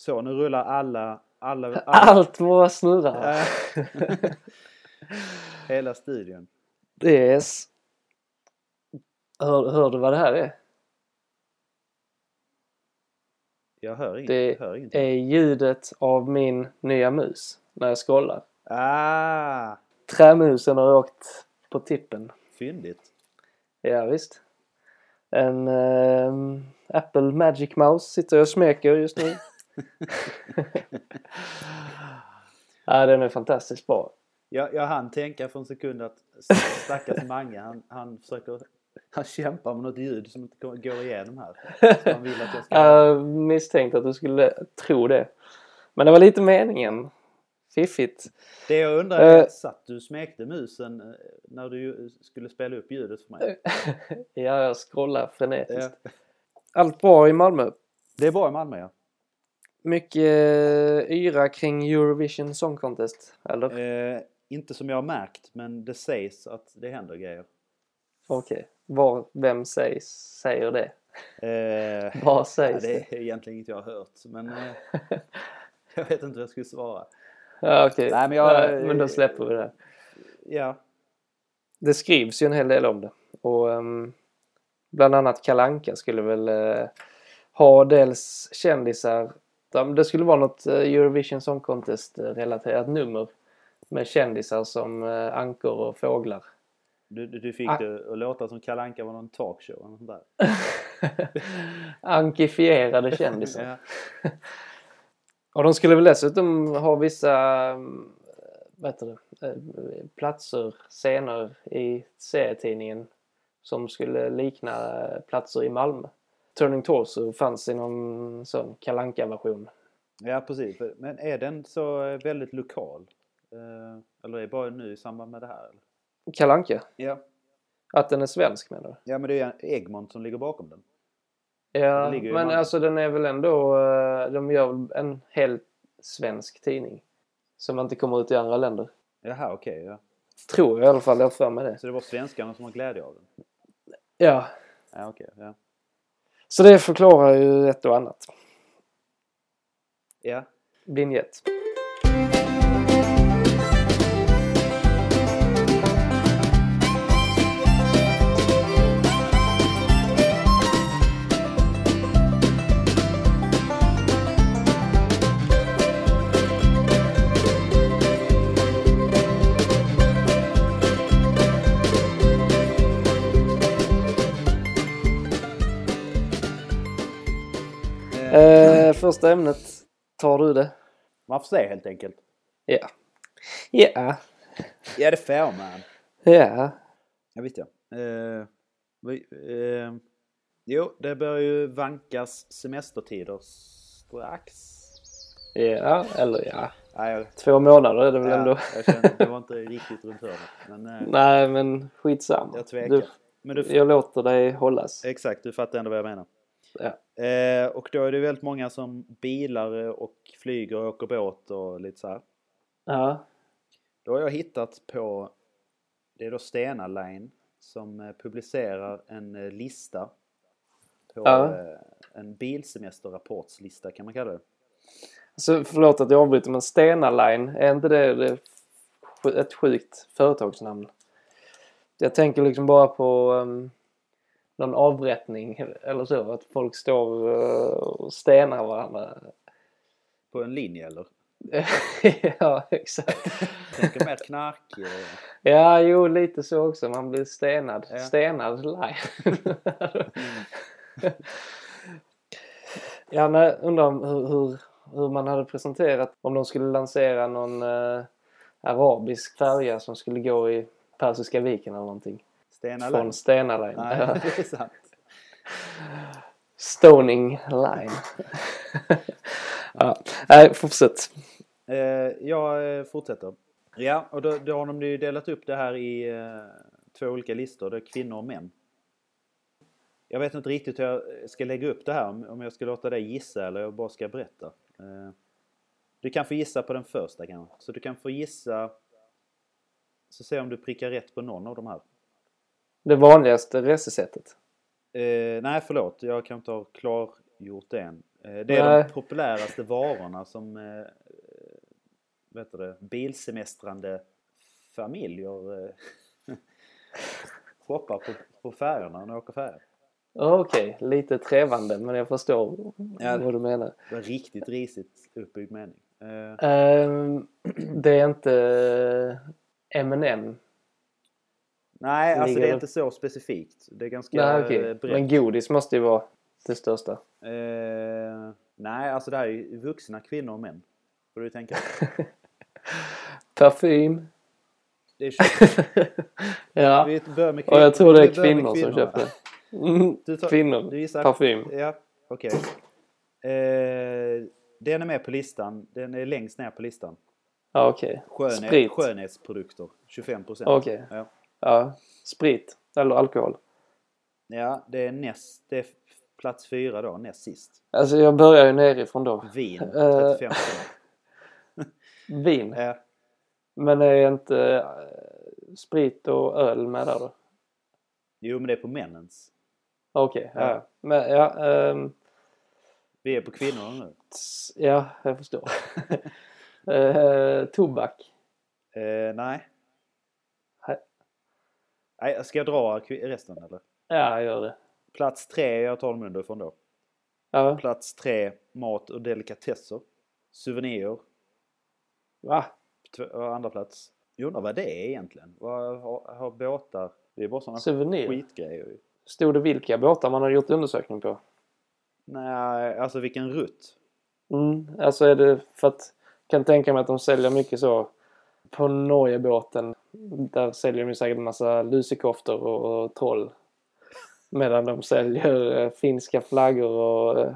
Så, nu rullar alla... alla, alla Allt bara snurrar. Hela studion. Yes. Hör, hör du vad det här är? Jag hör, ing- Det hör ingenting. är ljudet av min nya mus när jag scrollar. Ah, Trämusen har åkt på tippen. fyndigt. Ja, visst. En ehm, Apple Magic Mouse sitter jag och smeker just nu. ja, den är fantastiskt bra. Jag, jag hann tänka för en sekund att stackars Mange, han, han försöker... Han kämpar med något ljud som inte går igenom här. Han vill att jag ska... Jag misstänkte att du skulle tro det. Men det var lite meningen. Fiffigt. Det jag undrar är, Eh. satt du smekte musen eh, när du skulle spela upp ljudet för mig? Ja, jag scrollar frenetiskt. Ja. Allt bra i Malmö. Det är bra i Malmö ja. Mycket eh, yra kring Eurovision Song Contest, eller? Eh, inte som jag har märkt, men det sägs att det händer grejer. Okej. Var, vem sägs, säger det? Eh, Vad ja, sägs det det? är egentligen inget jag har hört, men eh, jag vet inte vad jag skulle svara. Ja, okej. Nej, men jag- Ja, men då släpper vi det. Ja, Det skrivs ju en hel del om det. Och ehm, bland annat Kalanka skulle väl eh, ha dels kändisar. Det skulle vara något eh, Eurovision Song Contest eh, nummer med kändisar som eh, ankor och fåglar. du, du fick Ah. det att låta som Kalle Anka var någon talkshow eller något sånt där. Ankifierade kändisar. Ja. Och de skulle väl dessutom ha vissa mm, vad heter det, platser, scener i serietidningen som skulle likna platser i Malmö. Turning Torso fanns i någon sån kalanka version ja, precis. Men är den så eh, väldigt lokal? Eh, Eller är det bara nu i samband med det här? Kalanka Ja. Att den är svensk menar du? ja, men det är Egmont som ligger bakom den. Ja, i men Malmö. alltså den är väl ändå, eh, de gör en helt svensk tidning. Som inte kommer ut i andra länder. Jaha, okej. ja. Tror jag i alla fall, jag har för mig det. Så det var svenskarna som har glädje av den? Ja, Ja, okej. ja. Så det förklarar ju ett och annat. ja. Vinjett. Första ämnet, tar du det? Man får se helt enkelt. Ja. Ja. Ja, det får man. Ja. Ja, visst ja. Eh, vi, eh, jo, det börjar ju vankas semestertider strax. Ja, eller ja. Nej, Två månader är det väl ändå. ja, jag kände, det var inte riktigt runt hörnet. Men eh, Nej, men skitsamma. jag tvekar. Du, Men du, jag låter dig hållas. exakt, du fattar ändå vad jag menar. Ja. Eh, och då är det väldigt många som bilar och flyger och åker båt och lite så här. Ja. Då har jag hittat på, det är då Stena Line som eh, publicerar en eh, lista på Ja. en bilsemesterrapportslista kan man kalla det. Så förlåt att jag avbryter, men Stena Line, är inte det, ett sjukt företagsnamn? Jag tänker liksom bara på um, någon avrättning eller så. Att folk står uh, och stenar varandra. På en linje eller? ja, exakt. Tänker mer knark. eh, Ja, jo, lite så också. Man blir stenad. Ja. Stenad line. ja, nej, undrar hur, hur, hur man hade presenterat om de skulle lansera någon eh, arabisk färja som skulle gå i Persiska viken eller någonting. Stena Från Line. Stena Line. Ja. det är sant. Stoning Line. ja. Nej, fortsätt. Eh, jag eh, fortsätter. Ja, och då, då har de ju delat upp det här i eh, två olika listor. Det är kvinnor och män. Jag vet inte riktigt hur jag ska lägga upp det här. Om jag ska låta dig gissa eller jag bara ska berätta. Du kan få gissa på den första kanske. Så du kan få gissa. Så se om du prickar rätt på någon av de här. Det vanligaste resesättet. Eh, nej, förlåt. Jag kan inte ha klargjort det än. Eh, Det är Nej. de populäraste varorna som eh, vet du det, bilsemestrande familjer eh, shoppar på, på färjorna när de åker färja. Okej, lite trevande men jag förstår Ja. vad du menar. Det var riktigt risigt uppbyggd mening. Eh, Ehm, det är inte M&M. Nej, alltså det är inte så specifikt. Det är ganska Nej, okej. brett. Men godis måste ju vara det största. Eh, nej, alltså det här är ju vuxna kvinnor och män. Får du tänka. Parfym. Det är ja. Vi börjar med Och jag tror det är med kvinnor som köper. Mm, Du tar- kvinnor. Du gissar? Parfym. Ja, okej. Eh, den är med på listan. Den är längst ner på listan. Ja, okej. Skönhet, Sprit. skönhetsprodukter. 25 procent. Okej. Ja. Ja. Sprit. Eller alkohol. ja, det är näst... Det är plats fyra då, näst sist. Alltså jag börjar ju nerifrån då. Vin, Eh. 35 procent. Vin. Ja, Men är inte eh, sprit och öl med där då? jo, men det är på männens. Okej, ja. Ja. Men ja, ehm, Vi är på kvinnorna nu. ja, jag förstår. Eh, tobak. Eh, nej. Nej. Nej, ska jag dra resten eller? Ja, gör det. Plats tre, jag tar dem underifrån då. Ja, Plats tre, mat och delikatesser. Souvenirer. va? Och andra plats. Jag undrar vad det är egentligen. Vad har, har båtar? Det är bara sådana Souvenir. skitgrejer. Stod det vilka båtar man har gjort undersökning på? Nej, alltså vilken rutt. Mm, alltså är det för att kan tänka mig att de säljer mycket så på Norgebåten. Där säljer de säkert en massa lusekoftor och, och troll. Medan de säljer eh, finska flaggor och eh,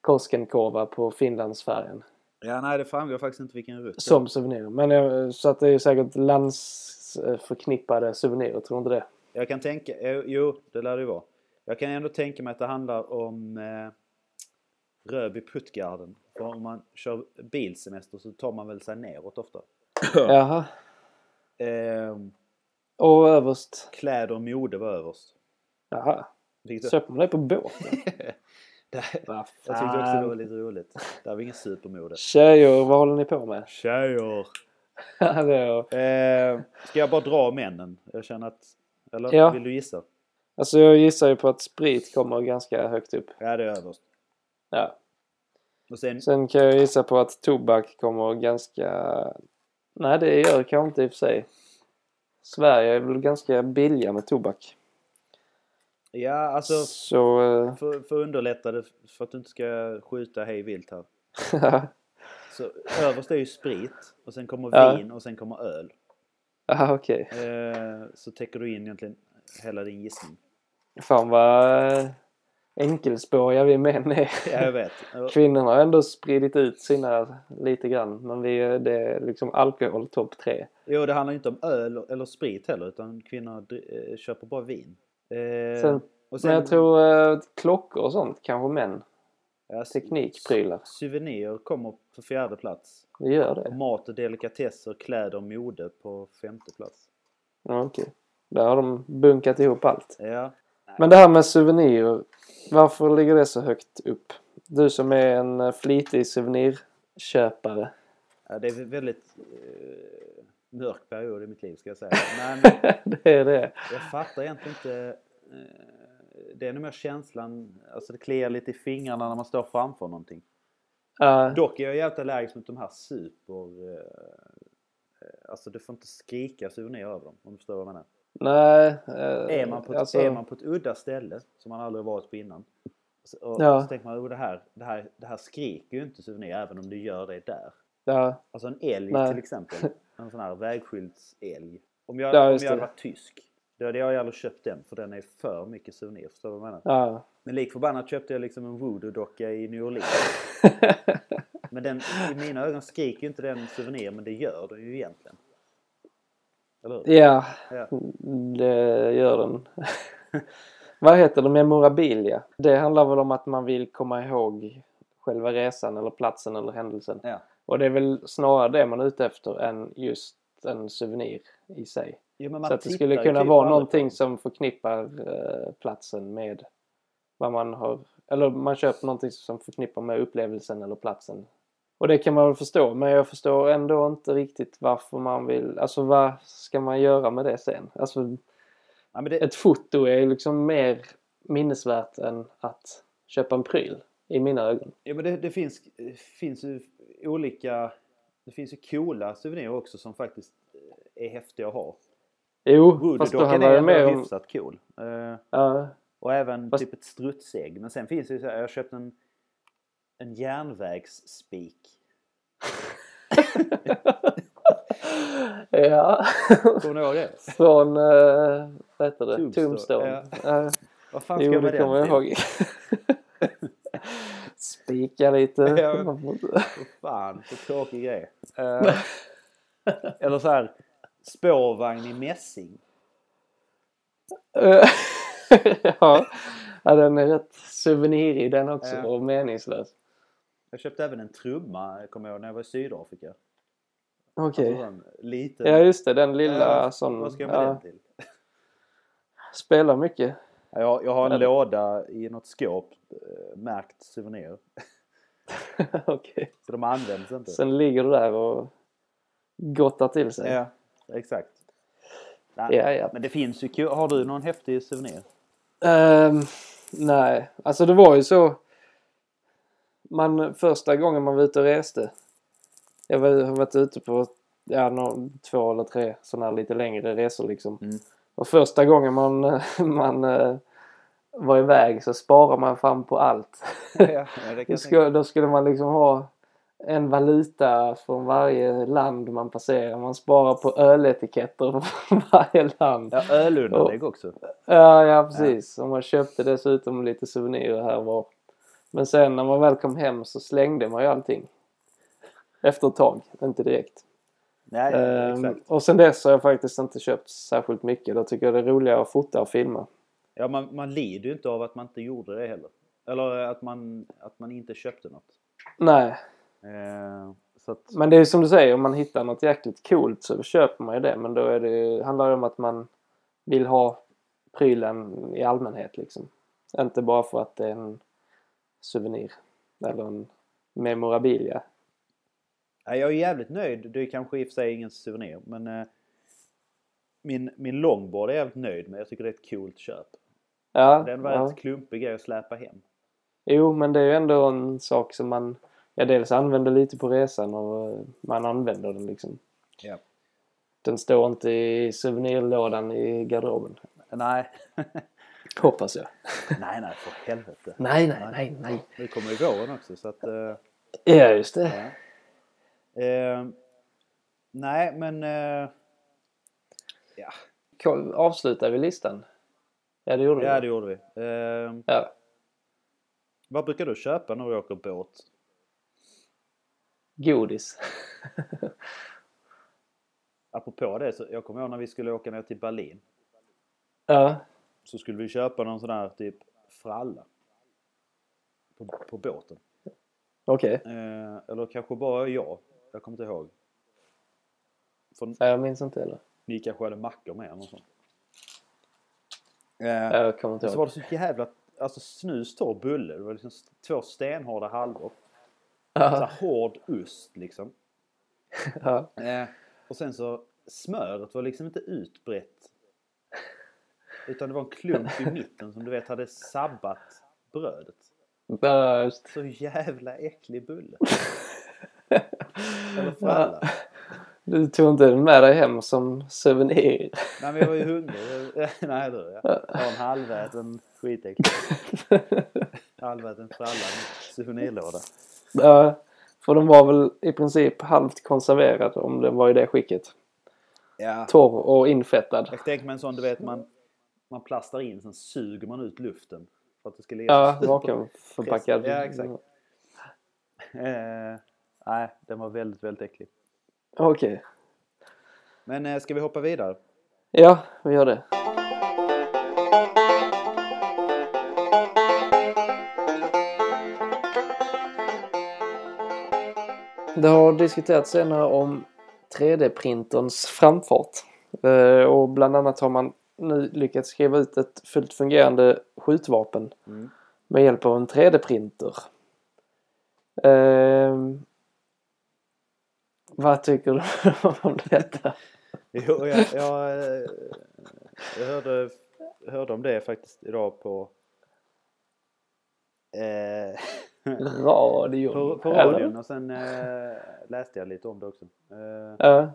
Koskenkorva på Finlandsfärjan. Ja, nej det framgår faktiskt inte vilken rutt. Som souvenir. Men så att det är säkert landsförknippade souvenirer, tror du inte det? Jag kan tänka, eh, jo det lär det ju vara. Jag kan ändå tänka mig att det handlar om eh, Röby Puttgarden. För om man kör bilsemester så tar man väl sig neråt ofta. Jaha. Eh, Och överst? kläder och mode var överst. Jaha. Köper man det på båten? det, jag tyckte också det var lite roligt. Det var ingen supermode. Tjejer, vad håller ni på med? Tjejer! Är- Eh, ska jag bara dra männen? Jag känner att... Eller Ja. vill du gissa? Alltså jag gissar ju på att sprit kommer ganska högt upp. Ja, det är överst. Ja. Sen... Sen kan jag gissa på att tobak kommer ganska... Nej, det gör det kanske inte i och för sig. Sverige är väl ganska billiga med tobak. Ja, alltså... Så... eh, För, för att underlätta det, för att du inte ska skjuta hej vilt här. Så överst är ju sprit och sen kommer Ja. vin och sen kommer öl. Ja, okej. Eh, så täcker du in egentligen hela din gissning. Fan vad enkelspåriga vi män är. Ja, jag vet. Kvinnorna har ändå spridit ut sina lite grann. Men vi, det är liksom alkohol topp tre. Jo, det handlar ju inte om öl eller sprit heller utan kvinnor eh, köper bara vin. Eh, Sen, och sen, Men jag tror eh, klockor och sånt kanske män. ja, Teknikprylar. Souvenir kommer på fjärde plats. Det gör det. Mat och delikatesser, kläder och mode på femte plats. Ja, okej. Där har de bunkat ihop allt. Ja, Men det här med souvenirer. Varför ligger det så högt upp? Du som är en eh, flitig souvenirköpare. ja det är väldigt eh, mörk period i mitt liv ska jag säga. Men det är det. Jag fattar egentligen inte. eh, Det är nog mer känslan, alltså det kliar lite i fingrarna när man står framför någonting. Ja, Dock är jag jävligt allergisk mot de här super... eh, eh, Alltså det får inte skrika souvenirer över dem om du förstår vad jag menar. Nej. eh, Är man, på ett, alltså, är man på ett udda ställe som man aldrig varit på innan. Så, och, Ja. så tänker man, oh, det, här, det, här, det här skriker ju inte souvenir även om det gör det där. Ja, Alltså en älg Nej. till exempel. En sån här vägskyltsälg. Om jag, Ja, om jag hade varit tysk. Då hade jag aldrig köpt den för den är för mycket souvenir. Förstår du vad jag menar? ja. Men lik förbannat köpte jag liksom en voodoo-docka i New Orleans. Men den, i mina ögon skriker ju inte den souvenir men det gör den ju egentligen. Eller hur? ja, Ja. det gör den. Vad heter det? Memorabilia. Det handlar väl om att man vill komma ihåg själva resan eller platsen eller händelsen. Ja. Och det är väl snarare det man är ute efter än just en souvenir i sig. Jo, Så att det skulle kunna typ vara någonting som förknippar eh, platsen med vad man har eller man köper någonting som förknippar med upplevelsen eller platsen. Och det kan man väl förstå, men jag förstår ändå inte riktigt varför man vill, alltså vad ska man göra med det sen? Alltså Ja, det, ett foto är ju liksom mer minnesvärt än att köpa en pryl i mina ögon. ja, men det, det finns, finns ju olika... Det finns ju coola souvenirer också som faktiskt är häftiga att ha. Jo, fast då handlar det mer om... hyfsat cool. Eh, Ja, och även Fast- typ ett strutsägg. Men sen finns det ju så här, jag har köpt en, en järnvägsspik. ja. Kommer du ihåg det? Från, uh, vad heter det? Tombstone, Tombstone. Ja. Vad fan ska Jo, jag det med kommer jag ihåg. Spika lite. Ja. Vad fan, så tråkig grej. Eh, eller så här, spårvagn i mässing. Ja. ja, den är rätt souvenirig den också Ja. och meningslös. Jag köpte även en trumma, kommer jag ihåg, när jag var i Sydafrika. Okej. Liten... Ja, just det. Den lilla Ja, som Vad ska jag med ja, den till? spelar mycket. Ja, Jag, jag har en Eller- låda i något skåp eh, märkt souvenir. Okej. Så de används inte. Sen ligger du där och gottar till sig. Ja, exakt. Nej, Ja, ja. Men det finns ju. Har du någon häftig souvenir? Ehm, nej, alltså det var ju så. Man, första gången man var ute och reste. Jag har varit ute på ja, nå- två eller tre sådana här lite längre resor liksom. Mm. Och första gången man, man eh, var iväg så sparar man fram på allt. ja, ja, Då skulle, då skulle man liksom ha en valuta från varje land man passerar. Man sparar på öletiketter från varje land. Ja, ölunderlägg också. Ja, ja precis. Och man köpte dessutom lite souvenirer här var. Men sen när man väl kom hem så slängde man ju allting. Efter ett tag, inte direkt. Nej, Ehm, exakt. och sen dess har jag faktiskt inte köpt särskilt mycket. Då tycker jag det är roligare att fota och filma. Ja, man, man lider ju inte av att man inte gjorde det heller. Eller att man, att man inte köpte något. Nej, Eh, så att, men det är ju som du säger, om man hittar något jäkligt coolt så köper man ju det. Men då är det, handlar det om att man vill ha prylen i allmänhet liksom. Inte bara för att det är en souvenir eller en memorabilia. ja, jag är jävligt nöjd. Det är kanske i och för sig ingen souvenir. Men eh, min, min longboard är jag jävligt nöjd med. Jag tycker det är ett coolt köp. Ja, Den var ja. ett klumpig grej att släpa hem. Jo, men det är ju ändå en sak som man ja, dels använder lite på resan och eh, man använder den liksom. Ja. Den står inte i souvenirlådan i garderoben. Nej. Hoppas jag. nej, nej, för helvete. Nej, nej, nej, nej. Nu kommer ju våren också så att... Eh, Ja, just det. ja. eh, nej, men... Eh, ja, Avslutar vi listan? Ja, det gjorde ja, vi. det gjorde vi. Eh, Ja. vad brukar du köpa när du åker båt? Godis. Apropå det, så jag kommer ihåg när vi skulle åka ner till Berlin. ja. Så skulle vi köpa någon sån här typ fralla. På, på båten. Okej. Eh, eller kanske bara jag. Jag kommer inte ihåg. För Ja, jag minns inte heller. ni kanske hade mackor med eller något sånt. Eh, Jag kommer inte och så var ihåg. det så jävla... Alltså snus torr bulle. Det var liksom två stenhårda halvor. Ja. hård ost liksom. Ja. Eh, och sen så smöret var liksom inte utbrett. Utan det var en klump i mitten som du vet hade sabbat brödet. Just. Så jävla äcklig bulle. Eller fralla. Du tog inte den med dig hem som souvenir? Nej men jag var ju hungrig. Nej du ja. Jag har en halväten skitäcklig. Halväten fralla souvenirlåda. Ja, för den var väl i princip halvt konserverad om den var i det skicket. Ja. Torr och infettad. Jag tänker mig en sån du vet man, man plastar in sen suger man ut luften. För att det ska ligga Ja, vakuumförpackad. Ja, exakt. Eh, nej, den var väldigt, väldigt äcklig. Okej. Men eh, ska vi hoppa vidare? Ja, vi gör det. Det har diskuterats senare om 3D-printerns framfart. Eh, Och bland annat har man nu lyckats skriva ut ett fullt fungerande skjutvapen. Mm. med hjälp av en 3D-printer. Ehm, vad tycker du om detta? Jo, jag, jag, eh, jag hörde, hörde om det faktiskt idag på eh, Radio? på, på eller? radion och sen eh, läste jag lite om det också. Eh, Ja,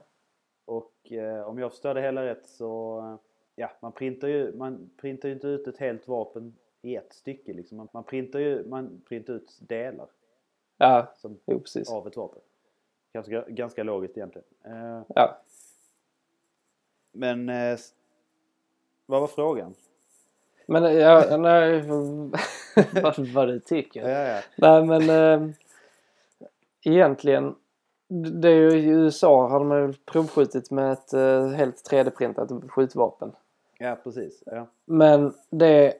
och eh, om jag förstår det hela rätt så eh, ja, man printar ju man printar ju inte ut ett helt vapen i ett stycke liksom. Man, man printar ju man printar ut delar ja, som, jo, precis. av ett vapen. Ganska, ganska logiskt egentligen. Eh, Ja. men eh, vad var frågan? Men eh, ja, nej, vad, vad du tycker. Ja, ja. Nej men eh, egentligen det är ju i USA har de ju provskjutit med ett eh, helt 3D-printat skjutvapen. Ja precis. Ja. Men det,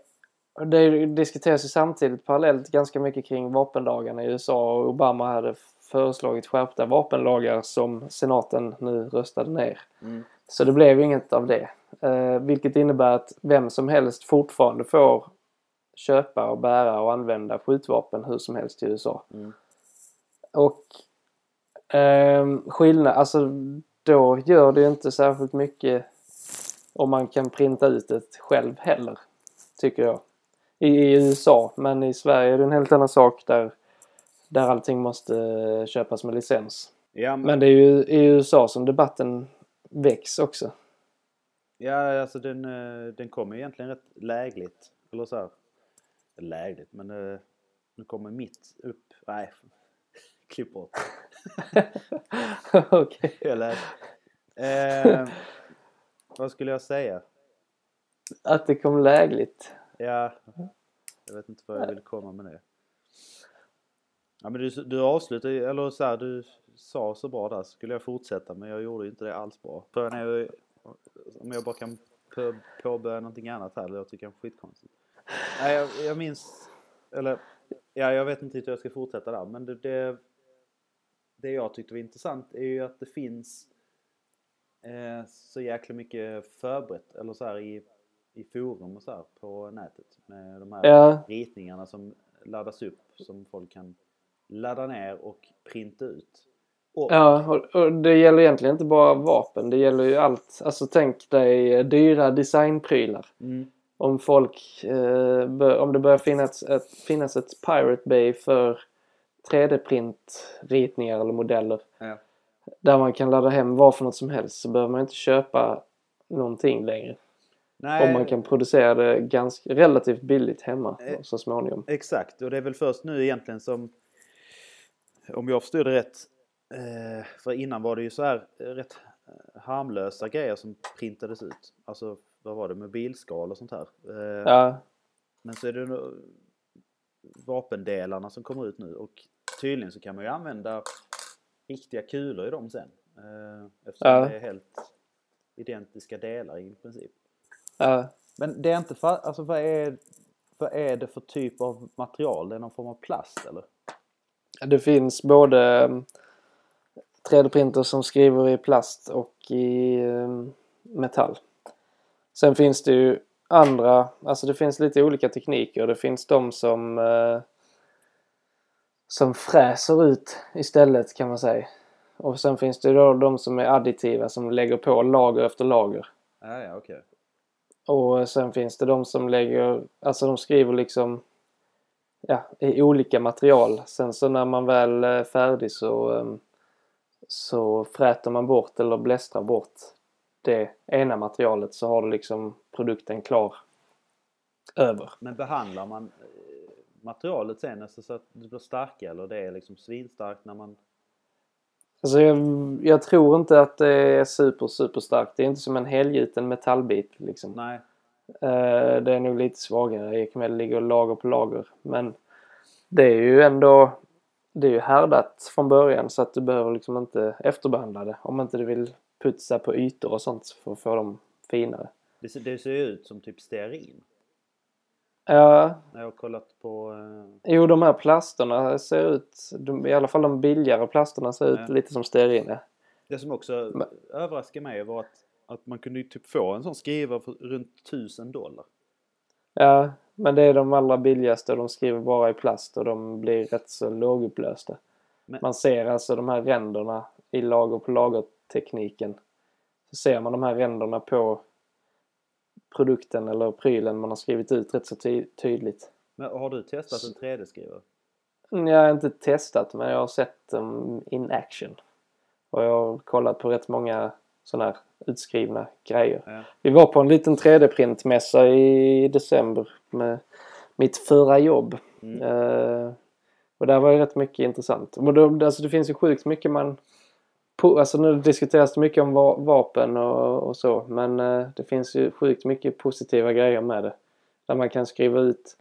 det diskuteras ju samtidigt parallellt ganska mycket kring vapenlagarna i USA och Obama hade föreslagit skärpta vapenlagar som senaten nu röstade ner. Mm. Så det blev inget av det. Eh, vilket innebär att vem som helst fortfarande får köpa och bära och använda skjutvapen hur som helst i USA. Mm. Och ehm, skillnad, alltså då gör det ju inte särskilt mycket om man kan printa ut det själv heller. Tycker jag. I, I USA, men i Sverige är det en helt annan sak där, där allting måste köpas med licens. Ja, men, Men det är ju i USA som debatten väcks också. ja, alltså den, eh, den kommer egentligen rätt lägligt. Eller så här. Lägligt, men eh, den kommer mitt upp. Nej, klipp bort. Okej. Lät. Eh, vad skulle jag säga? Att det kom lägligt. Ja, jag vet inte vad jag vill komma med det. Ja men du, du avslutade eller så här, du sa så bra där, skulle jag fortsätta men jag gjorde ju inte det alls bra. Frågan är om jag bara kan på, påbörja någonting annat här eller jag tycker det är skitkonstigt. Nej jag, jag minns, eller ja jag vet inte hur jag ska fortsätta där men det, det, det jag tyckte var intressant är ju att det finns eh, så jäkla mycket förberett eller så här i, i forum och så här på nätet med de här Ja, ritningarna som laddas upp som folk kan ladda ner och printa ut. Och, ja och, och det gäller egentligen inte bara vapen. Det gäller ju allt. Alltså tänk dig eh, dyra designprylar. Mm, Om folk, eh, bör, om det börjar finnas ett, finnas ett Pirate Bay för 3D-print-ritningar eller modeller. ja. Där man kan ladda hem vad för något som helst så behöver man inte köpa någonting längre. Nej, Om man kan producera det ganska relativt billigt hemma Eh. så småningom. Exakt, och det är väl först nu egentligen som, om jag förstod det rätt, eh, för innan var det ju så här eh, rätt harmlösa grejer som printades ut. Alltså, vad var det, mobilskal och sånt här. Ja, Men så är det vapendelarna som kommer ut nu och tydligen så kan man ju använda riktiga kulor i dem sen. Eh, eftersom Ja. det är helt identiska delar i princip. ja. Men det är inte fa- alltså vad är, vad är det för typ av material? Det är någon form av plast eller? Det finns både mm, 3D-printer som skriver i plast och i mm, metall. Sen finns det ju andra, alltså det finns lite olika tekniker. Det finns de som eh, som fräser ut istället kan man säga. Och sen finns det då de som är additiva som lägger på lager efter lager. Ja, ja, okej. Och sen finns det de som lägger, alltså de skriver liksom ja, i olika material. Sen så när man väl är färdig så, ehm, så fräter man bort eller blästrar bort det ena materialet så har du liksom produkten klar över. Men behandlar man materialet sen alltså så att det blir starkare eller det är liksom svinstarkt när man... Alltså jag, jag tror inte att det är super super starkt. Det är inte som en helgjuten metallbit liksom. Nej. Eh, det är nog lite svagare. Ekmel ligger lager på lager. Men det är ju ändå det är ju härdat från början så att du behöver liksom inte efterbehandla det. Om inte du vill putsa på ytor och sånt för att få dem finare. Det ser, det ser ju ut som typ stearin. Ja, jag har kollat på... Eh, jo de här plasterna ser ut, de, i alla fall de billigare plasterna ser ut Ja. lite som stearin. ja. det som också Men- överraskade mig var att, att man kunde ju typ få en sån skrivare för runt 1000 dollar. Ja, men det är de allra billigaste och de skriver bara i plast och de blir rätt så lågupplösta. Men- Man ser alltså de här ränderna i lager på lager-tekniken. Så ser man de här ränderna på produkten eller prylen man har skrivit ut rätt så ty- tydligt. Men har du testat en 3D-skrivare? Mm, Jag har inte testat men jag har sett dem in action. Och jag har kollat på rätt många sådana här utskrivna grejer. Ja. Vi var på en liten 3D-printmässa i december med mitt förra jobb. Mm. Eh, och där var det rätt mycket intressant. Men då, alltså det finns ju sjukt mycket man... Alltså nu diskuteras det mycket om va vapen och, och så. Men eh, det finns ju sjukt mycket positiva grejer med det. Där man kan skriva ut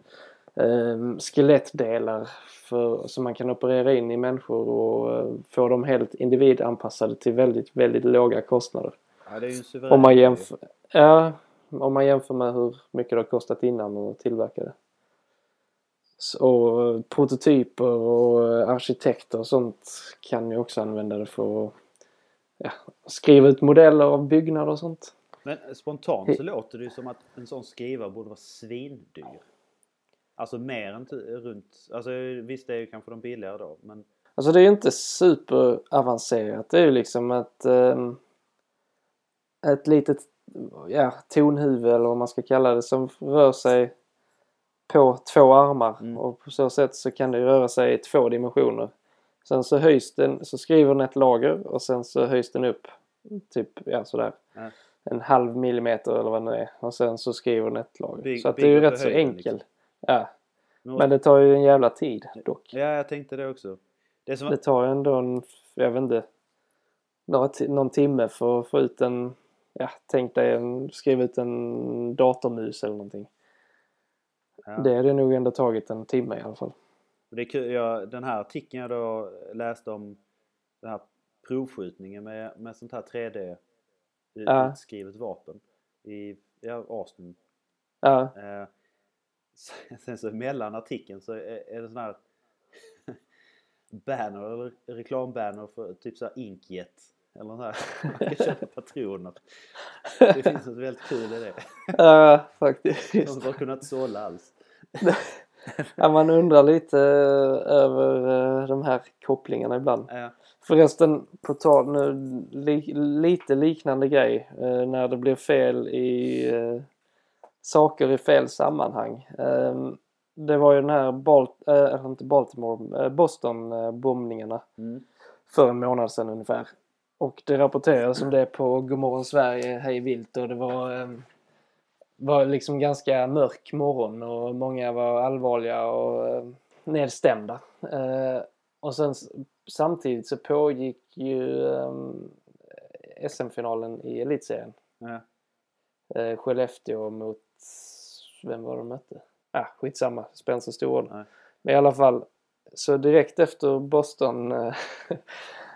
eh, skelettdelar för, som man kan operera in i människor och eh, få dem helt individanpassade till väldigt, väldigt låga kostnader. Ja, det är ju suverän Om man jämför, ja, om man jämför med hur mycket det har kostat innan att tillverka det. Och prototyper och eh, arkitekter och sånt kan ju också använda det för att ja, skriva ut modeller av byggnader och sånt. Men spontant så låter det ju som att en sån skrivare borde vara svindyr. Alltså mer än runt... Alltså visst det är ju kanske de billigare då men... Alltså det är ju inte superavancerat. Det är ju liksom ett, ehm, ett litet ja, tonhuvud eller vad man ska kalla det som rör sig på två armar Mm. och på så sätt så kan det röra sig i två dimensioner. Sen så höjs den, så skriver den ett lager och sen så höjs den upp typ ja, sådär Ja. en halv millimeter eller vad det är och sen så skriver den ett lager. Bygg- så att det är ju rätt så enkel. liksom. Ja, Men, det tar ju en jävla tid dock. Ja, jag tänkte det också. Det som Det tar ju ändå en, jag vet inte, någon timme för att få ut en, ja, tänk dig en, skriva ut en datormus eller någonting. Ja. Det hade nog ändå tagit en timme i alla fall. Det är kul, jag, den här artikeln jag då läste om den här provskjutningen med, med sånt här 3D Ja. utskrivet vapen i ja, Austin. Ja, Eh, sen så mellan artikeln så är, är det sån här banner eller reklambanner för typ så här Inkjet eller sån här. Man kan köpa patroner. Det finns något väldigt kul i det. ja De faktiskt. har bara kunnat sålla alls. Ja, man undrar lite eh, över eh, de här kopplingarna ibland. Ja. Förresten, på tal nu, li, lite liknande grej eh, när det blir fel i eh, saker i fel sammanhang. Eh, det var ju den här Balt, eh, inte Baltimore, eh, Boston-bombningarna Mm. för en månad sedan ungefär. Och det rapporterades om det på Godmorgon Sverige hej vilt och det var, eh, var liksom ganska mörk morgon och många var allvarliga och eh, nedstämda. Eh, och sen samtidigt så pågick ju eh, SM-finalen i elitserien. Ja. Skellefteå mot, vem var de mötte? Ah, skitsamma, spelar inte så stor roll. Men i alla fall, så direkt efter Boston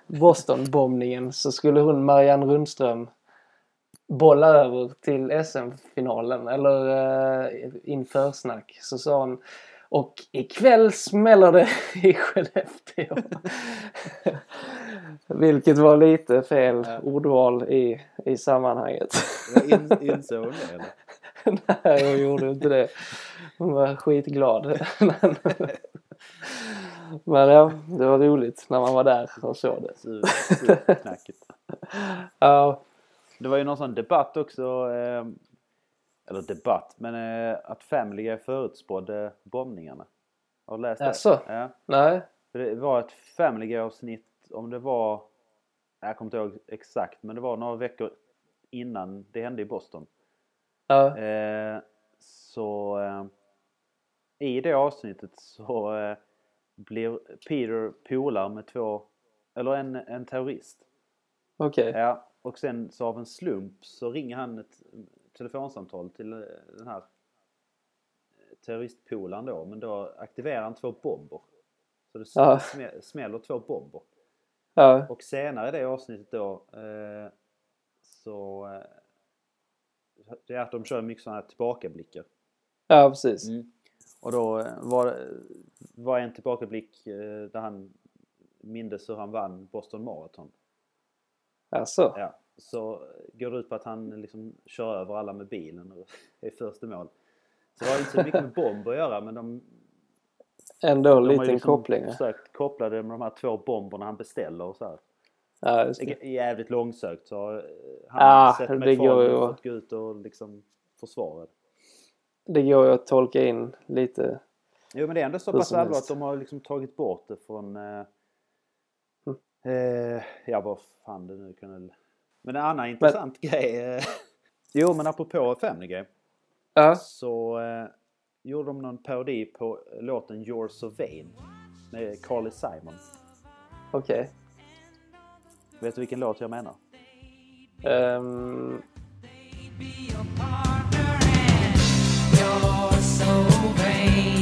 Boston-bombningen så skulle hon Marianne Rundström bolla över till SM-finalen eller eh, införsnack så sa hon och ikväll smäller det i Skellefteå. Vilket var lite fel Ja. ordval i, i sammanhanget. In, insåg hon det eller? Nej, jag gjorde inte det. Hon var skitglad. men, men ja, det var roligt när man var där och såg det. Sur- Superknackigt. Ja, Det var ju någon sån debatt också. Eh, eller debatt, men eh, att Family Guy förutspådde bombningarna. Har du läst det? Jaså? Ja. nej. För Det var ett Family Guy-avsnitt om det var... Jag kommer inte ihåg exakt, men det var några veckor innan det hände i Boston. Ja, Eh, så eh, i det avsnittet så eh, blir Peter polare med två, eller en, en terrorist. okej. Ja, och sen så av en slump så ringer han ett telefonsamtal till eh, den här eh, terroristpolaren då, men då aktiverar han två bomber. Så det Ja. smä- smäller två bomber. Ja, Och senare i det avsnittet då eh, så eh, det är att de kör mycket sådana här tillbakablickar. ja precis. Och då var, var en tillbakablick eh, där han mindes hur han vann Boston Marathon. Alltså, Ja, så går det ut på att han liksom kör över alla med bilen och är först i mål. Så det har inte så mycket med bomber att göra men de, Ändå de en har liten liksom koppling. försökt koppla det med de här två bomberna han beställer och så här. Ja, just det. Jävligt långsökt så har han Ja, sett mig ju och fått gå ut och liksom försvara det. Det går ju att tolka in lite. Jo men det är ändå så pass som allvarligt att de har liksom tagit bort det från... Eh, ja vad fan det nu kunde... Men en annan intressant grej. Eh, jo men apropå Family Guy. Ja, Så eh, gjorde de någon parodi på låten You're So Vain. Med Carly Simon. okej. Vet du vilken låt jag menar? Be your partner and you're so vain.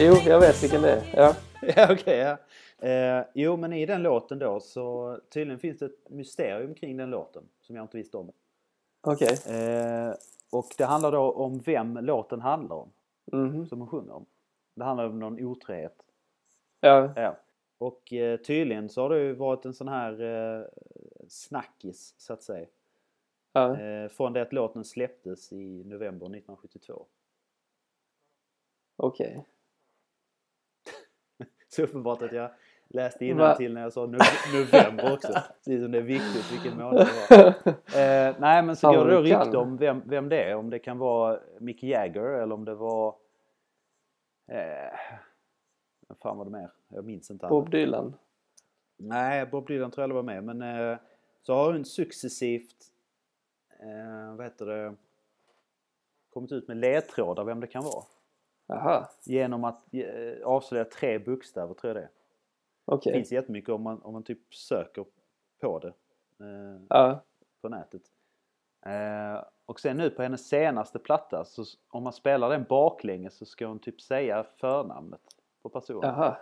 Jo, jag vet vilken det är. Ja. Ja okej ja. Eh, jo men i den låten då så tydligen finns det ett mysterium kring den låten. Som jag inte visste om. Okej. Eh, och det handlar då om vem låten handlar om. Mhm. Som hon sjunger om. Det handlar om någon otrohet. Ja, Ja. Och eh, tydligen så har det ju varit en sån här eh, snackis så att säga. ja. Eh, från det att låten släpptes i november 1972. okej. Så uppenbart att jag läste Va? till när jag sa no- november också. Precis som det är viktigt vilken månad det var. Eh, nej men så går det då rykte om vem, vem det är. Om det kan vara Mick Jagger eller om det var... Eh, vad fan var det mer? Jag minns inte. Bob Dylan. Nej, Bob Dylan tror jag det var med. Men eh, så har hon successivt, eh, vad heter det, kommit ut med ledtrådar vem det kan vara. Aha, Genom att eh, avslöja tre bokstäver tror jag det är. okej. Det finns jättemycket om man, om man typ söker på det eh, Ja, på nätet. Eh, och sen nu på hennes senaste platta så om man spelar den baklänges så ska hon typ säga förnamnet på personen. jaha.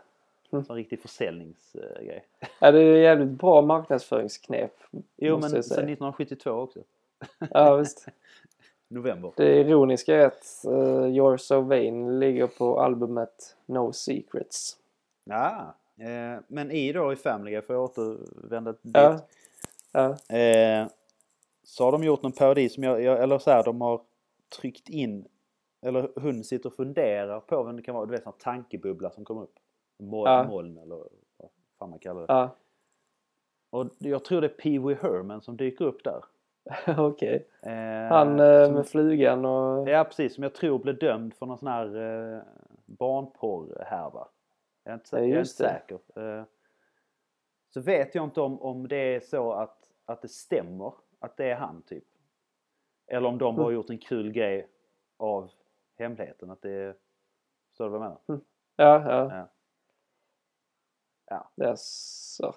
Som en riktig försäljningsgrej. Ja, det är jävligt bra marknadsföringsknep. Jo men sen säga. 1972 också. Ja, visst. November. Det ironiska är att eh, You're So Vain ligger på albumet No Secrets. Ja, eh, men i då i Family Guy, får jag återvända dit. Ja. Ja, Eh, så har de gjort någon parodi som jag, jag, eller så här, de har tryckt in, eller hon sitter och funderar på vem det kan vara. Du vet en tankebubbla som kommer upp. Moln, Ja. moln eller vad fan man kallar det. ja. Och jag tror det är Pee Wee Herman som dyker upp där. okej. Eh, Han eh, som- med flugan och... Ja precis, som jag tror blev dömd för någon sån här eh, barnporrhärva. Jag är inte, Ja, jag är inte säker. Eh, så vet jag inte om, om det är så att, att det stämmer att det är han typ. Eller om de bara har Mm. gjort en kul grej av hemligheten. Att det är... Förstår du vad jag menar? Ja, ja. Ja. Ja. Är så.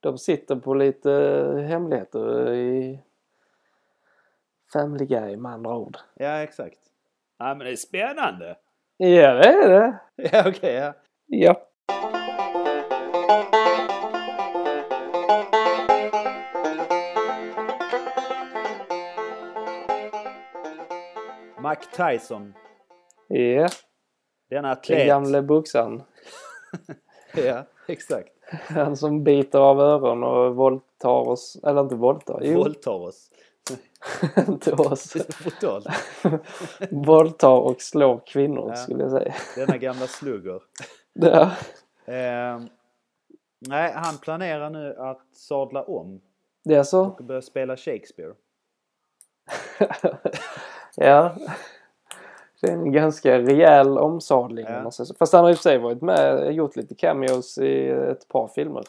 De sitter på lite hemligheter i Family Guy med andra ord. Ja exakt. Ja men det är spännande! Ja, det är det. Ja okej ja. Ja. Mike Tyson. Ja, Denna den atlet. gamle boxaren. Ja exakt. Han som biter av öron och våldtar oss. Eller inte våldtar. Jo, Våldtar oss. inte oss. Brutalt. våldtar och slår kvinnor Ja. skulle jag säga. Denna gamla slugger. Ja. Eh, nej, han planerar nu att sadla om Det är så? och börja spela Shakespeare. ja. Det är en ganska rejäl omsadling. Ja. Fast han har i och för sig varit med gjort lite cameos i ett par filmer.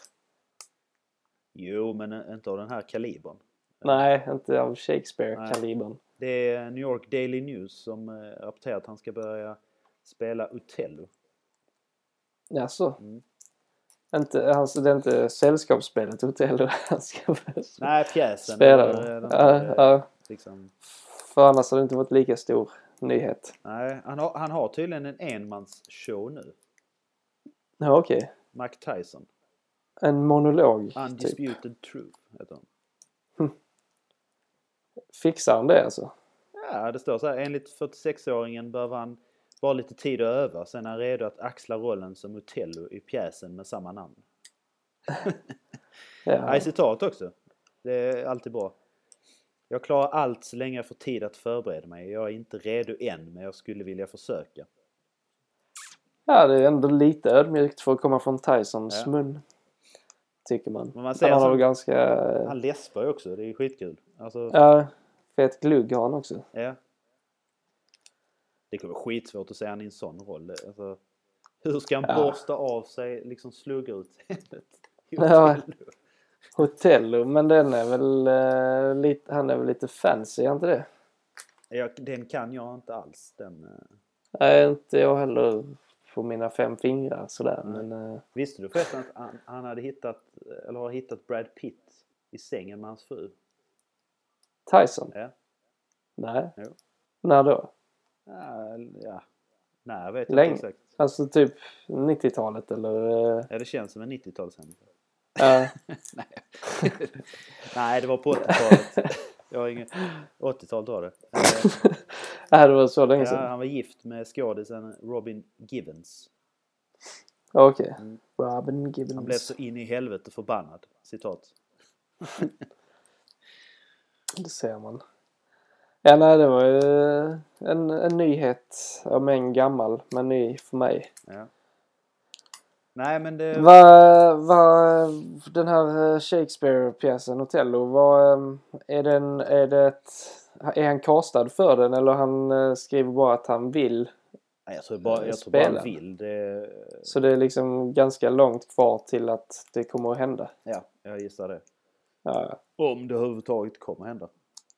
Jo, men inte av den här kalibern. Nej, inte av Shakespeare-kalibern. Det är New York Daily News som rapporterar att han ska börja spela Otello. Jaså? Mm. Inte, alltså, det är inte sällskapsspelet Hotel han ska Nej, pjäsen. spela det. den Ja, eh, ja. Liksom, För annars hade det inte varit lika stor nyhet. nej, han har, han har tydligen en enmansshow nu. Ja, okej. Mike Tyson. En monolog, typ. Undisputed Truth heter han. Fixar han det alltså? Ja, det står så här. Enligt 46-åringen behöver han bara lite tid att öva. Sen är han redo att axla rollen som Otello i pjäsen med samma namn. Ja. Nej, citat också. Det är alltid bra. Jag klarar allt så länge jag får tid att förbereda mig. Jag är inte redo än, men jag skulle vilja försöka. ja, det är ändå lite ödmjukt för att komma från Tysons Ja. mun. Tycker man. Men man ser han har väl ganska... Han läspar ju också, det är skitkul. Alltså, Ja, fet glugg har han också. ja. Det kommer vara skitsvårt att se han i en sån roll. Alltså, hur ska han Ja. borsta av sig liksom slugga ut händet? Ja. Hotello, men den är väl eh, lite, han är väl lite fancy, är inte det? Jag, den kan jag inte alls. Den, eh. Nej, inte jag heller på mina fem fingrar sådär. Nej. Men eh, Visste du förresten att han, han hade hittat, eller har hittat Brad Pitt i sängen med hans fru? Tyson? Ja. Nej. Jo. När då? Ja, ja. Nej, jag vet Länge. inte exakt. Alltså typ 90-talet eller? eh, Ja, det känns som en 90-talshändelse. Ja, Nej, det var på 80-talet. Jag har ingen... 80-talet var det. Ja, det var så länge Ja, sedan. han var gift med skådisen Robin Givens. Okej. Mm. Robin Gibbons. Han blev så in i helvete förbannad. Citat. Det ser man. Ja, nej, det var ju en, en nyhet. Om en gammal, men ny för mig. Ja. Nej, men det... Vad, vad, den här eh, Shakespeare-pjäsen Otello, vad, eh, är den, är det ett, är han castad för den eller han eh, skriver bara att han vill? Nej, jag tror bara, jag tror bara han vill. Det... Så det är liksom ganska långt kvar till att det kommer att hända. Ja, jag gissar det. Ja, Om det överhuvudtaget kommer hända.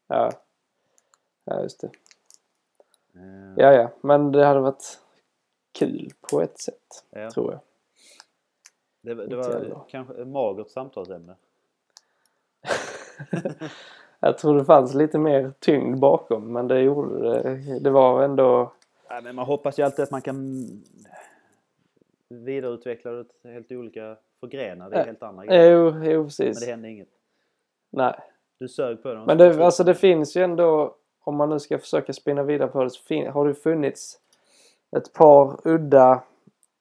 ja. Ja, just det. Eh, Ja, ja, men det hade varit kul på ett sätt, ja. tror jag. Det, det var kanske ett magert samtalsämne. Jag tror det fanns lite mer tyngd bakom, men det gjorde det. Det var ändå... Nej, men man hoppas ju alltid att man kan vidareutveckla det till helt olika förgrenar. Det är helt andra grejer. Jo, jo Men precis. det hände inget. Nej. Du sög på det. Men det, alltså det finns ju ändå, om man nu ska försöka spinna vidare på det, så har det funnits ett par udda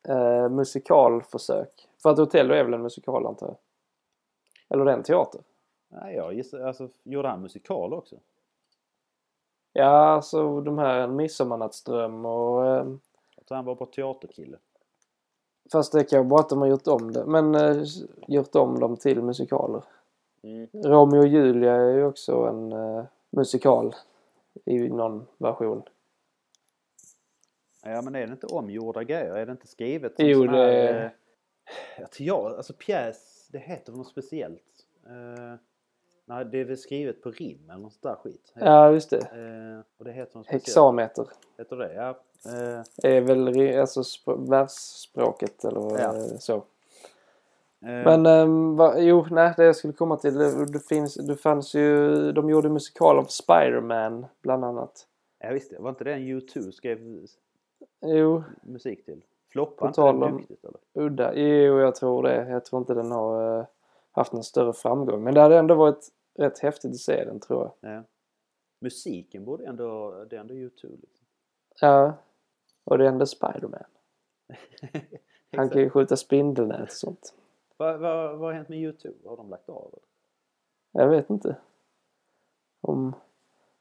eh, musikalförsök. För att Otello är väl en musikal antar jag? Eller det är en teater? Nej, jag gissar, alltså, gjorde han musikal också? Ja, alltså de här En midsommarnattsdröm och... Eh, Jag tror han var bara teaterkille. fast det kan bara att de har gjort om det. Men eh, gjort om dem till musikaler. Romeo och Julia är ju också en eh, musikal i någon version. Ja, men är det inte omgjorda grejer? Är det inte skrivet som Jo, sån här, till jag, alltså pjäs, det heter något speciellt? Uh, nej, det är väl skrivet på rim eller något sånt där skit. Ja, just det. Eh, och det heter något speciellt. Hexameter. Heter det? Ja. Eh, är väl alltså sp- världsspråket eller Ja. så. Men ehm, va, jo, nej, det jag skulle komma till. Det, det, finns, det fanns ju, de gjorde musikal av Spider-Man bland annat. Ja visst, var inte det en U2 skrev Jo, musik till? Floppade På inte den om- duktigt eller? udda. Jo, jag tror det. Jag tror inte den har eh, haft någon större framgång. Men det hade ändå varit rätt häftigt att se den tror jag. Ja. Musiken borde ändå, det är ändå U2 liksom. Ja. Och det är ändå Spider-Man. Han kan ju skjuta spindelnät och sånt. Vad, vad, vad har hänt med U2? Har de lagt av? Jag vet inte. Om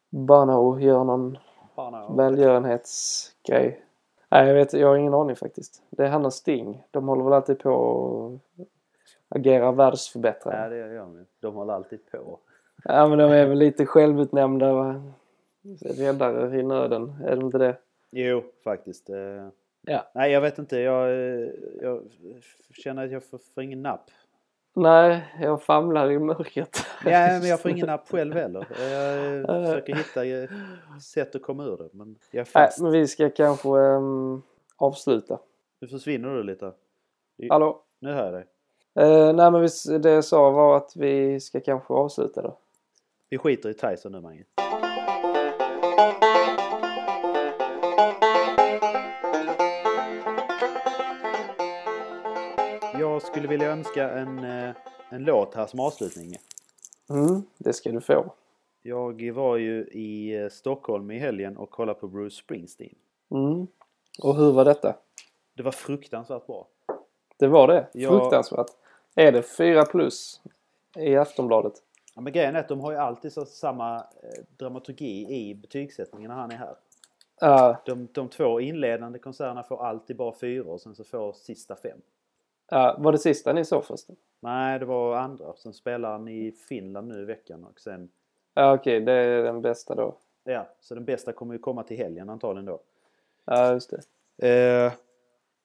Bono gör någon ja. välgörenhetsgrej. Nej, jag vet Jag har ingen aning faktiskt. Det är han och Sting. De håller väl alltid på och agerar världsförbättrare. Ja, det gör de. De håller alltid på. Ja, men de är väl lite självutnämnda va? räddare i nöden. Är de inte det? Jo, faktiskt. eh. Ja. Nej, jag vet inte. Jag, eh, jag känner att jag får, får ingen napp. Nej, jag famlar i mörkret. Ja, men jag får ingen napp själv heller. Jag eh, försöker hitta eh, sätt att komma ur det. Men jag är Nej, fast. men vi ska kanske ehm, avsluta. Nu försvinner du lite. Hallå? Nu hör jag dig. Eh, nej, men vi, det jag sa var att vi ska kanske avsluta då. Vi skiter i Tyson nu, Mange. Skulle vilja önska en, eh, en låt här som avslutning. Mm, det ska du få. Jag var ju i eh, Stockholm i helgen och kollade på Bruce Springsteen. Mm. Och hur var detta? Det var fruktansvärt bra. Det var det. Fruktansvärt. Är det 4 plus i Aftonbladet? Ja, men grejen är att de har ju alltid så samma eh, dramaturgi i betygssättningen när han är här. Ja, De, de två inledande konserterna får alltid bara fyra och sen så får sista fem. Ja, var det sista ni såg förresten? Nej, det var andra. Sen spelar han i Finland nu i veckan och sen... Ja, okej, det är den bästa då. Ja, så den bästa kommer ju komma till helgen antagligen då. Ja, just det. Eh,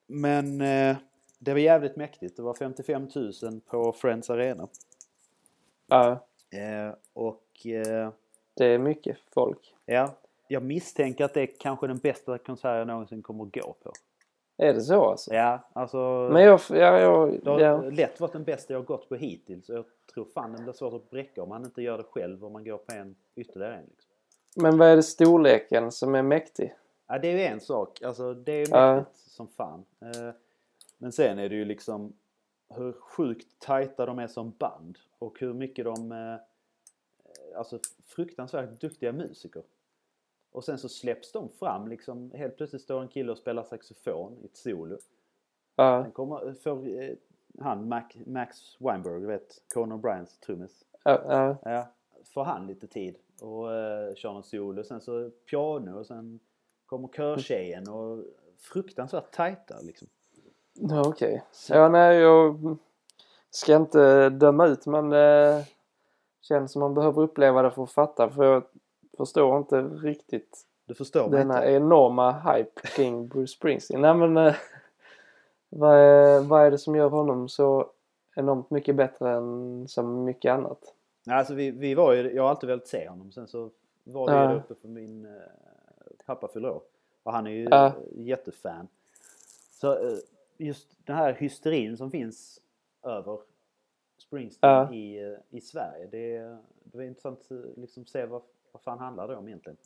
men eh, det var jävligt mäktigt. Det var 55 000 på Friends Arena. Ja, Eh, och eh, det är mycket folk. ja, jag misstänker att det är kanske den bästa konsert jag någonsin kommer att gå på. Är det så alltså? Ja, alltså... Men jag, ja, jag, Det har ja. lätt varit den bästa jag har gått på hittills. Jag tror fan det blir svårt att bräcka om man inte gör det själv om man går på en ytterligare en. Liksom. Men vad är det storleken som är mäktig? Ja, det är ju en sak. Alltså, det är ju Ja. mäktigt som fan. Eh, Men sen är det ju liksom hur sjukt tajta de är som band. Och hur mycket de... eh, Alltså fruktansvärt duktiga musiker. Och sen så släpps de fram liksom. Helt plötsligt står en kille och spelar saxofon i ett solo. Ja, Sen kommer, får eh, han Mac, Max Weinberg, du vet Conan O'Briens trummis. ja, ja. Ja, får han lite tid och uh, kör någon solo. Sen så piano och sen kommer körtjejen och fruktansvärt tajta liksom. Ja, okej. Ja, nej, jag ska inte döma ut men det känns som man behöver uppleva det för att fatta. För jag förstår inte riktigt Du förstår denna inte? enorma hype kring Bruce Springsteen. Nej men eh, vad är, vad är det som gör honom så enormt mycket bättre än så mycket annat? Nej, Alltså vi, vi var ju, jag har alltid velat se honom. Sen så var vi Ja. uppe för min uh, pappa fyller år. Och han är ju Ja. eh, jättefan. Så eh, just den här hysterin som finns över Springsteen Ja. i, eh, i Sverige. Det, det var intressant att liksom se vad, vad fan handlar det om egentligen.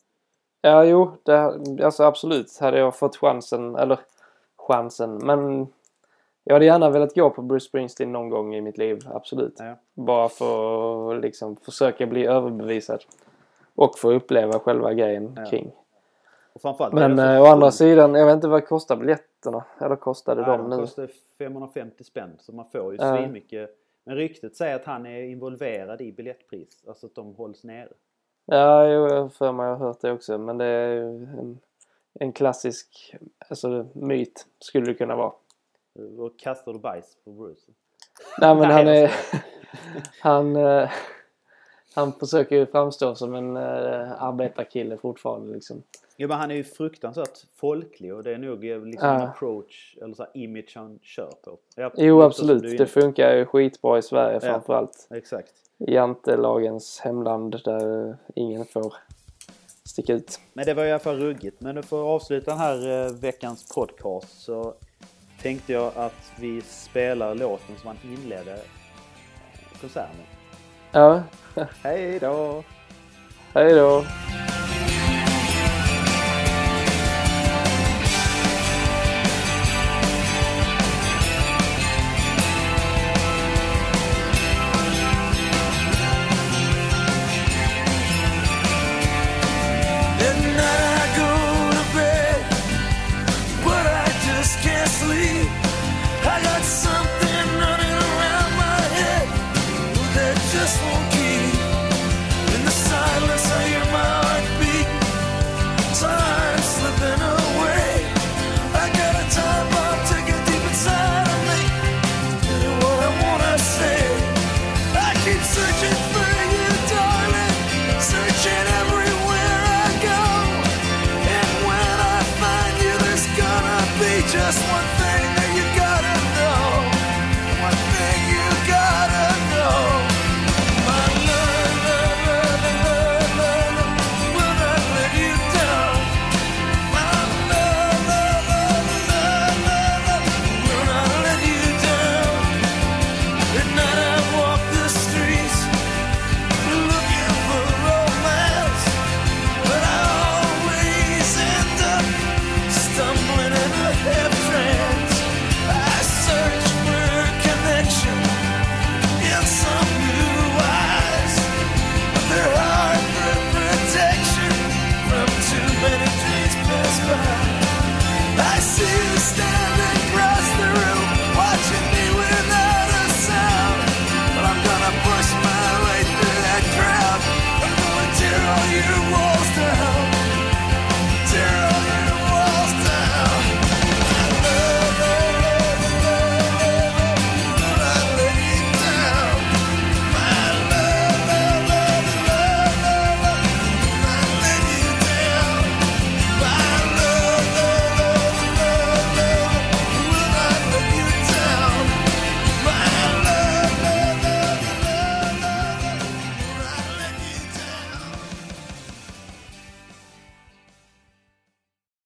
Ja, jo, det, alltså absolut. Hade jag fått chansen, eller chansen, men jag hade gärna velat gå på Bruce Springsteen någon gång i mitt liv, absolut. Ja. Bara för att liksom försöka bli överbevisad. Och få uppleva själva grejen Ja. kring. Men eh, å andra sidan, jag vet inte vad kostar biljetterna? Eller kostade Nej, de de nu? kostar 550 spänn så man får ju Ja. svinmycket. Men ryktet säger att han är involverad i biljettpris. Alltså att de hålls nere. Ja, jag för mig har hört det också. Men det är en, en klassisk alltså, myt skulle det kunna vara. Och kastar du bajs på Bruce? Nej men Nej, han är... han, eh, han försöker ju framstå som en uh, arbetarkille fortfarande liksom. Jo men han är ju fruktansvärt folklig och det är nog eh, liksom Ja. en approach eller så här image han kör på. Ja, Jo absolut, det funkar ju skitbra i Sverige Ja. framförallt. Exakt. Jantelagens hemland där ingen får sticka ut. Men det var i alla fall ruggigt. Men för att avsluta den här eh, veckans podcast så tänkte jag att vi spelar låten som han inledde eh, konserten. Ja, Hej då! hej då!